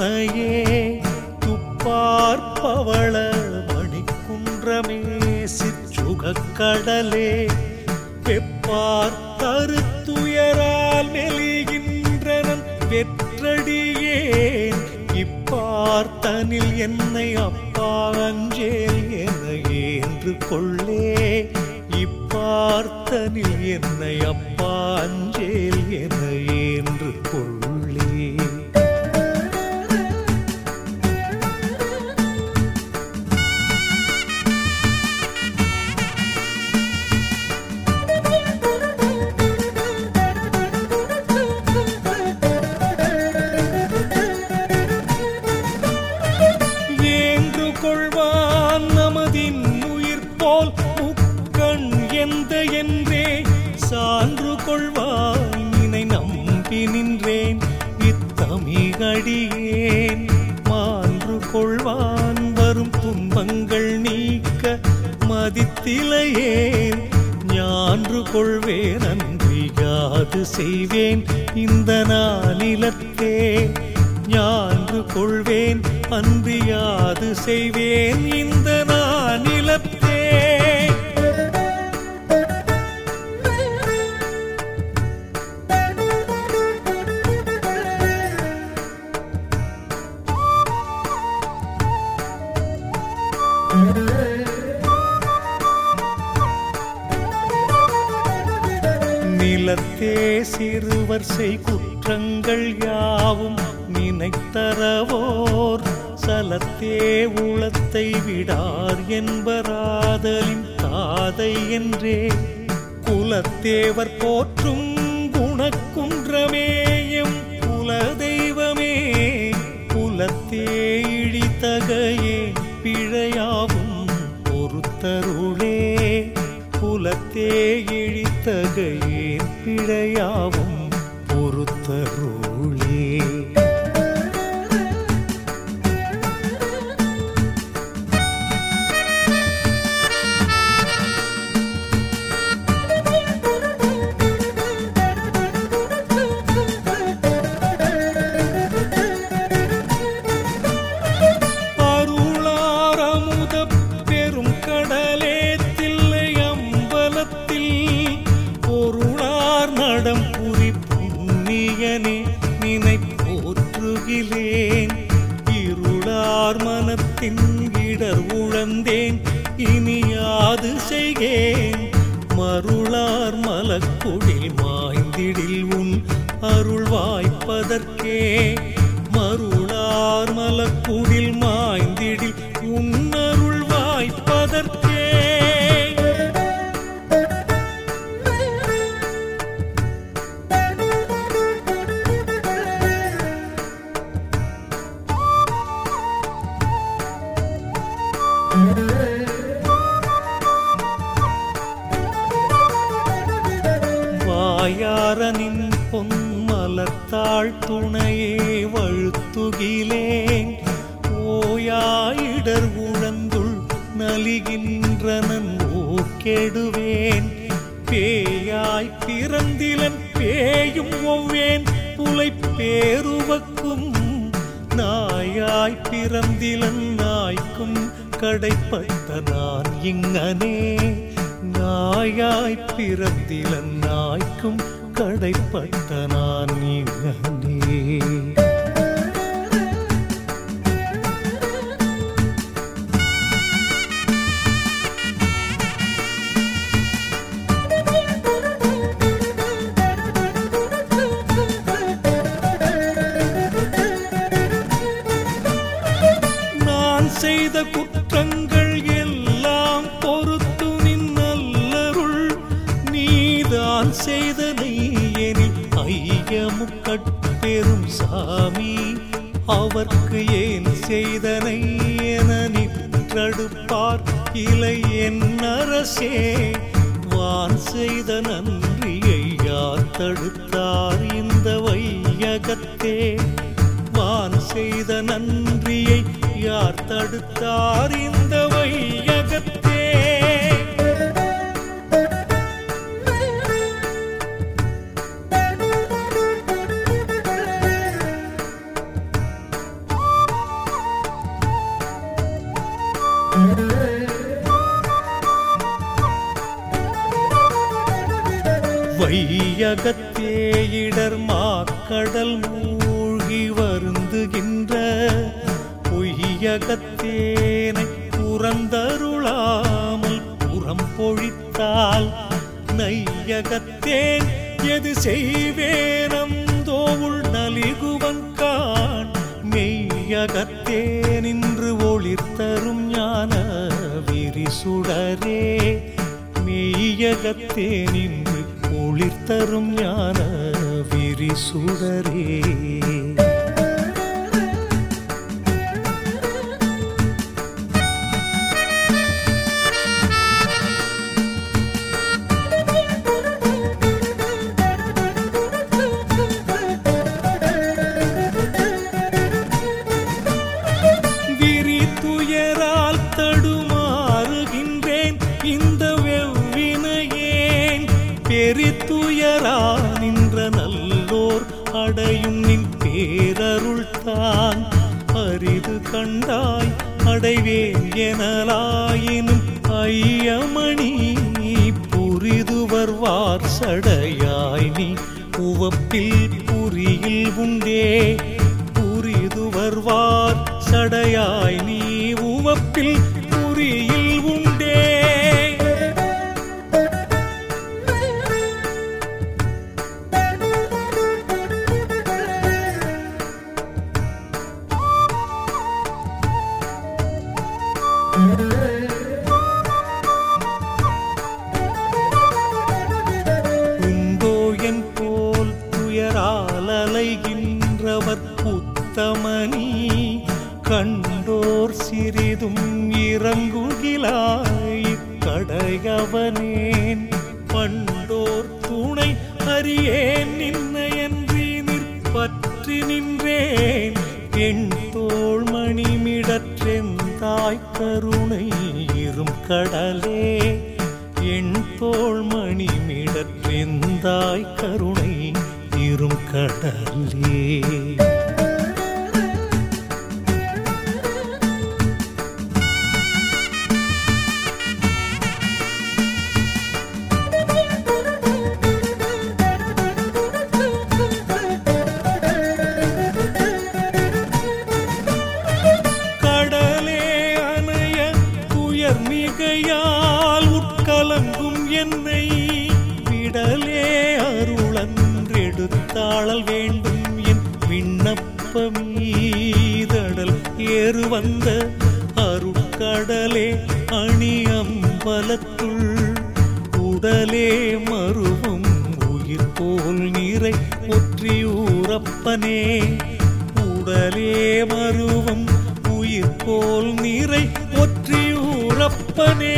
துணையே துப்பார்பவள மணிக்குன்றமே சிற்றுகக்கடலே வெப்பார் தருத்துயரால் மெலிகின்றனன் வெற்றடியேன் இப்பார்த்தனில் என்னை அப்பா அஞ்சேல் என ஏன்று கொள்ளே இப்பார்த்தனில் என்னை அப்பாஞ்சேல் என ஏன்று கொள்ளே. முக்கண் என்றே சான்று கொள்வாய் நினை நம்பி நின்றேன். இத்தமிகடியேன் மான்று கொள்வான் வரும் துன்பங்கள் நீக்க மதித்திலையேன். ஞான்று கொள்வேன் அன்றி யாது செய்வேன். இந்த நாளிலத்தே ஞான்று கொள்வேன். அன்று யாது செய்வேன். இந்த நாளிலத்தே சிறுவர் செய் குற்றங்கள் யாவும் நினைத்தரவோர். சலத்தே உளத்தை விடார் என்பராதலின் தாதை என்றே. குலத்தேவர் போற்றும் குணக்குன்றமேயும் குலதெய்வமே. குலத்தே இழித்தகையே பிழையாவும் பொறுத்தருளே. குலத்தே இழித்தகையே பிழையாவும் மனத்தின் இடர் உழந்தேன் இனியாது செய்கேன். மருளார் மலக்குடில் மாய்ந்திடில் உன் அருள் வாய்ப்பதற்கே. மருளார் மலக்குடில் துணையே வழுத்துகிலேன். ஓயாயிடர் உழந்துள் நலிகின்றனன் ஓக்கெடுவேன். பேயாய் பிறந்திலன் பேயும் ஒவ்வேன். புலை பேருவக்கும் நாயாய் பிறந்திலன் நாய்க்கும் கடைப்பட்ட நான் இங்கனே. நாயாய் பிறந்திலன் நாய்க்கும் கடைப்பட்ட நான் இங்கனே. செய்த குற்றங்கள் எல்லாம் பொறுத்து நின் நல்லருள் நீதான் செய்தனை எனில் பெரும் சாமி அவர்க்கு ஏன் செய்தனை என நின்றடுப்பார்? இலை என் அரசே வான் செய்த நன்றியை யார் தடுத்தார் இந்த வையகத்தே? வான் செய்த நன்றியை யார் தடுத்தார் இந்த வையகத்தே? வையகத்தே இடர் மாக்கடல் மூழ்கி வருந்துகின்ற பொய்யகத்தேனை புறந்தருளாமல் புறம் பொழித்தால் நையகத்தேன் எது செய்வேனந்தோ உள் நலிகுவன் கான் மெய்யகத்தே நின்று ஒளிர்த்தரும் ஞான விரிசுடரே மெய்யகத்தே நின்று குளிர்த்தரும் ஞான விரி சுடரே துயரா நின்ற நல்லோர் அடையும் நின் பேரருள் தான். அரிது கண்டாய் அடைவேன் எனலாயினும் ஐயமணி புரிது வருவார் சடையாய் நீ உவப்பில் புரியில் உண்டே. புரிது வருவார் சடையாய் நீ உவப்பில் அலைகின்றவர் புத்தமணி கண்டோர் சிறிதும் இறங்குகிலாய் கடையவனேன் பண்டோர் துணை அறியேன் நின்னையன்றி நிற்பற்றி நின்றேன் என் தோள் மணிமிடற்றெந்தாய் கருணை இரும் கடலே என் தோள் மணிமிடற்றெந்தாய் கருணை பெரும் கடலே மிகையால் உட்கலங்கும் என்னை. விடலே வாழல் வேண்டும் என் விண்ணப்பம் ஈதடல் ஏறு வந்த அருட்கடலே அணி அம்பலத்துள். உடலே மருவும் உயிர் போல் நீரை ஒற்றியூரப்பனே உடலே மருவும் உயிர் போல் நீரை ஒற்றியூரப்பனே